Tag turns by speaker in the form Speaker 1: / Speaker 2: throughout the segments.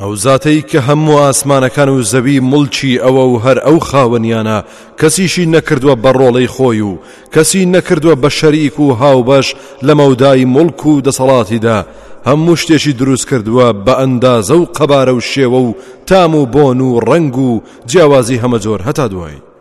Speaker 1: ئەو زاتەی کە هەموو ئاسمانەکان و زەوی مڵکی ئەوە و هەر ئەو خاوەنیانە کەسیشی نەکردووە بە ڕۆڵەی خۆی و کەسی نەکردووە بە شەریک و هاوبەش لە مەودای مڵک و دەسەڵاتیدا هەموو شتێکی دروست کردووە بە ئەندازە و قەبارە و شێوە و تام و بۆن و ڕەنگ و جیاوازی هەمەجۆر هەتا
Speaker 2: دوایی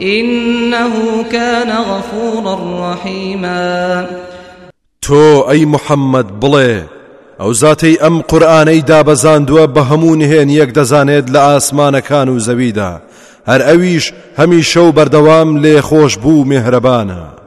Speaker 2: انه کان غفورا رحیما
Speaker 1: تۆ ئەی محەممەد بڵێ ئەو زاتەی ئەم قورآانەی دابەزاندووە بە هەموو نهێنیەک دەزانێت لە ئاسمانەکان و زەویدا هەر ئەویش هەمیشە و بەردەوام لێ خۆش بوو مێهرەبانە.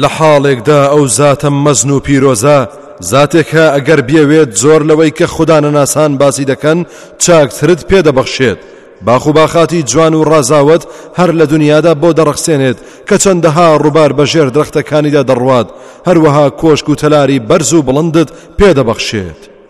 Speaker 1: لە حاڵێکدا ئەو زاتە مەزن و پیرۆزە زاتێکە ئەگەر بیەوێت زۆر لەوەی کە خوددانەناسان باسی دەکەن چاکترت پێدەبەخشێت باخ و باخاتی جوان و ڕازاوت هەر لە دنیادا بۆ دەڕخسێنێت کە چەندەها ڕووبار بە ژێر درەختەکانیدا دەڕوات هەروەها کۆشک و تەلاری بەرز و بڵندت پێدەبەخشێت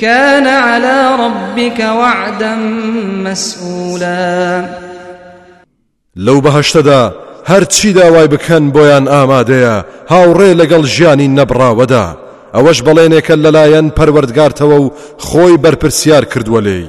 Speaker 2: کان علی ربک وعدا مسئولا
Speaker 1: لەو بەهەشتەدا هەرچی داوای بکەن بۆیان ئامادەیە هاوڕێ لەگەڵ ژیانی نەبڕاوەدا ئەوەش بەڵێنێکە لەلایەن پەروەردگارتەوە و خۆی بەرپرسیار کردووە لێی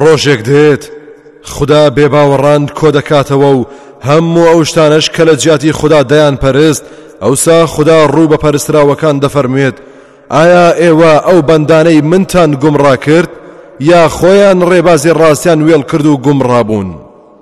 Speaker 1: ڕۆژێک دێت خودا بێباوەڕان کۆدەکاتەوە و هەموو ئەو شتانەش کە لە جیاتی خودا دەیان پەرست ئەوسا خودا ڕوو بە پەرستراوەکان دەفەرموێت ئایا ئێوە ئەو بەندانەی منتان گومڕا کرد یا خۆیان ڕێبازی ڕاستیان وێڵ کرد و گومڕابوون.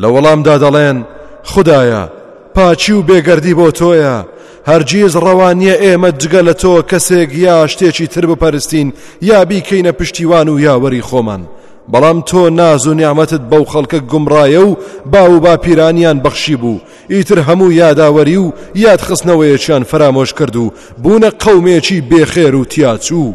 Speaker 2: لە
Speaker 1: وەڵامدا دەڵێن، خودایە! پاکی و بێگەردی بۆ تۆیە، هەرگیز ڕەوا نییە ئێمە جگە لە تۆ کەسێک یا شتێکی تر بپەرستین یا بیکەینە پشتیوان و یاوەری خۆمان، بەڵام تۆ ناز و نیعمەتت بەو خەڵکە گومڕایە و باو و باپیرانیان بەخشیبوو، ئیتر هەموو یاداوەری و یادخستنەوەیەکیان فەرامۆش کرد و بوونە قەومێکی بێخێر و تیاچوو.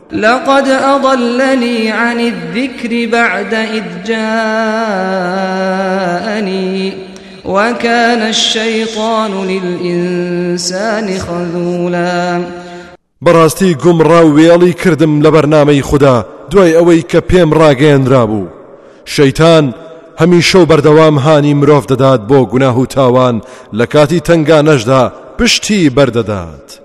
Speaker 2: لقد أضلني عن الذكر بعد إذ جاءني وكان الشيطان للإنسان خذولا
Speaker 1: بەڕاستی گومڕا و وێڵی کردم لە بەرنمەی خوددا دوای ئەوەی کە پێم ڕاگەیەنرا بوو شەیتان هەمیشە و بەردەوام هانی مرۆڤ دەدات بۆ گوناه و تاوان لە کاتی تەنگانەشدا پشتی بەردەدات.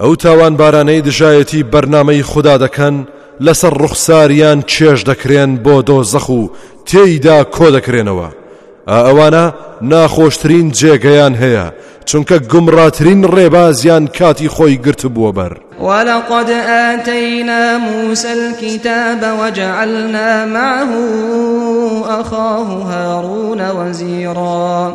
Speaker 1: ئەو تاوانبارانەی دژایەتی بەرنامەی خودا دەکەن لەسەر ڕوخساریان چێژ دەکرێن بۆ دۆزەخ و تێیدا کۆدەکرێنەوە ئەوانە ناخۆشترین جێگەیان هەیە چونکە گومڕاترین ڕێبازیان کاتی خۆی گرتبووە بەر
Speaker 2: ولقد آتينا موسى الكتاب وجعلنا معه أخاه هارون وزيرا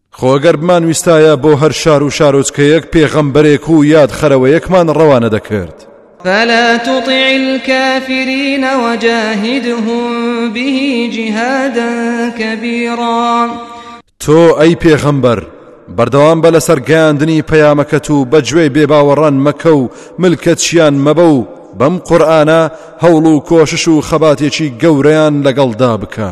Speaker 1: خۆ گەر بمانویستایە بۆ هەر شار و شارۆچکەیەک پێغەمبەرێک و یاد خەرەوەیەکمان ڕەوانە دەکرد.
Speaker 2: فلا تطع الكافرين وجاهدهم به جهادا كبيرا
Speaker 1: تۆ ئەی پێغەمبەر بەردەوام بە لەسەر گەیاندنی پەیامەکەت و بەگوێ بێباوەڕان مەکە و ملکەچیان مەبە و بەم قورآانە هەوڵ و کۆشش و خەباتێکی گەورەیان لەگەڵدا بکە.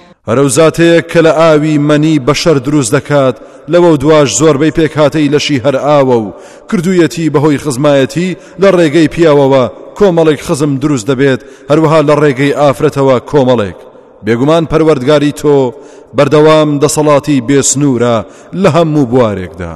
Speaker 1: هەرەوزاتەیەک کە لە ئاوی مەنی بەشەر دروست دەکات لەوەو دواش زۆربەی پێکهاتەی لەشی هەر ئاوە و کردویەتی بەهۆی خزمایەتی لە ڕێگەی پیاوەوە کۆمەڵێک خزم دروست دەبێت هەروەها لە ڕێگەی ئافرەتەوە کۆمەڵێک بێگومان پەروەردگاری تۆ بەردەوام دەسەڵاتی بێسنوورە لە هەموو بوارێکدا.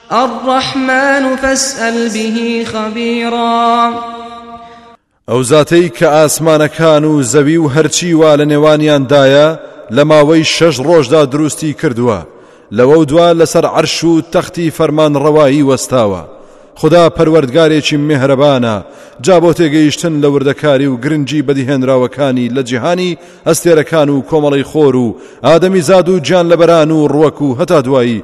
Speaker 2: الرحمن فاسئل به خبیرا
Speaker 1: ئەو زاتەی کە ئاسمانەکان و زەوی و هەرچی وا لە نێوانیاندایە لە ماوەی شەش ڕۆژدا دروستی کردووە لەوە و دوا لەسەر عەرش و تەختی فەرمان ڕەوایی وەستاوە خدا پەروەردگارێکی مهرەبانە جا بۆ تێگەیشتن لە وردەکاری و گرنگی بەدیهێنراوەکانی لە جیهانی ئەستێرەکان و کۆمەڵی خۆر و ئادەمی زاد و گیان لەبەران و ڕوەک و هەتا دوایی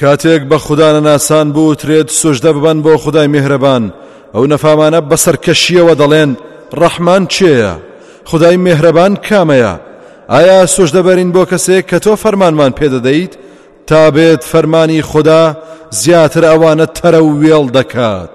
Speaker 1: کاتێک بە خودا نەناسان بوترێت سوژدە ببەن بۆ خدای مێهرەبان ئەو نەفامانە بە سەرکەشیەوە دەڵێن ڕەحمان چێە خدای مێهرەبان کامەیە ئایا سوژدەبەرین بۆ کەسێک کە تۆ فەرمانمان پێدەدەیت تا بێت فەرمانی خدا زیاتر ئەوانە تەرە و وێڵ دەکات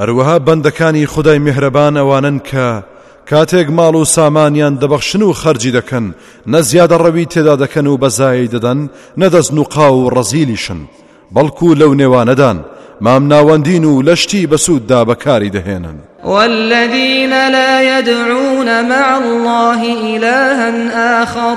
Speaker 1: هەروەها بەندەکانی خودای میهرەبان ئەوانەن کە کاتێک ماڵ و سامانیان دەبەخشن و خەرجی دەکەن نە زیادەڕەوی تێدا دەکەن و بەزایی دەدەن نە دەست نوقاو و ڕەزیلیشن بەڵکو لەو نێوانەدان مامناوەندین و لە شتی بەسووددا بەکاری دەهێنن
Speaker 2: والذین لا یدعون مع الله إلها آخر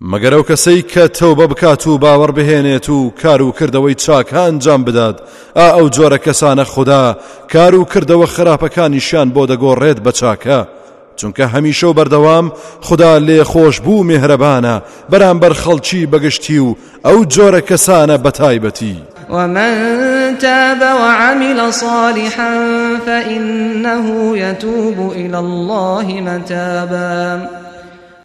Speaker 1: مەگەر ئەو کەسەی کە تەوبە بکات و باوەڕ بهێنێت و کار و کردەوەی چاک ئەنجام بدات ئا ئەو جۆرە کەسانە خودا کار و کردەوە خراپەکانیشیان بۆ دەگۆڕێت بە چاکە چونکە هەمیشە و بەردەوام خدا لێ خۆش بوو مێهرەبانە بەرامبەر خەڵکی بەگشتی و ئەو جۆرە کەسانە بەتایبەتی
Speaker 2: ومن تاب وعمل صالحا فإنه يتوب إلى الله متابا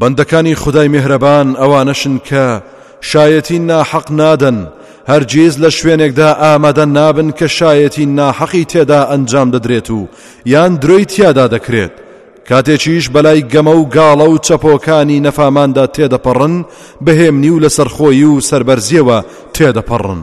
Speaker 1: بەندەکانی خودای میهرەبان ئەوانەشن کە شایەتی ناحەق نادەن، هەرگیز لە شوێنێکدا ئامادە نابن کە شایەتی ناحەقی تێدا ئەنجام دەدرێت و یان درۆی تیادا دەکرێت، کاتێکیش بەلای گەمە و گاڵە و چەپۆکانی نەفاماندا تێدەپەڕن بە هێمنی و لەسەرخۆیی و
Speaker 2: سەربەرزیەوە تێدەپەڕن.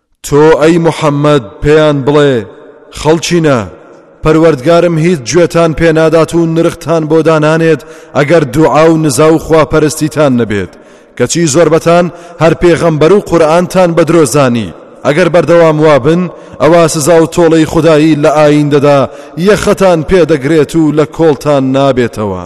Speaker 1: تۆ ئەی محەممەد پێیان بڵێ، خەڵکینە، پەروەردگارم هیچ گوێتان پێ نادات و نرختان بۆ دانانێت ئەگەر دوعا و نزا و خواپەرستیتان نەبێت، کەچی زۆربەتان هەر پێغەمبەر و قورئانتان بە درۆ زانی، ئەگەر بەردەوام وا بن ئەوا سزا و تۆڵەی خودایی لە ئاییندەدا یەخەتان پێ دەگرێت و لە کۆڵتان نابێتەوە.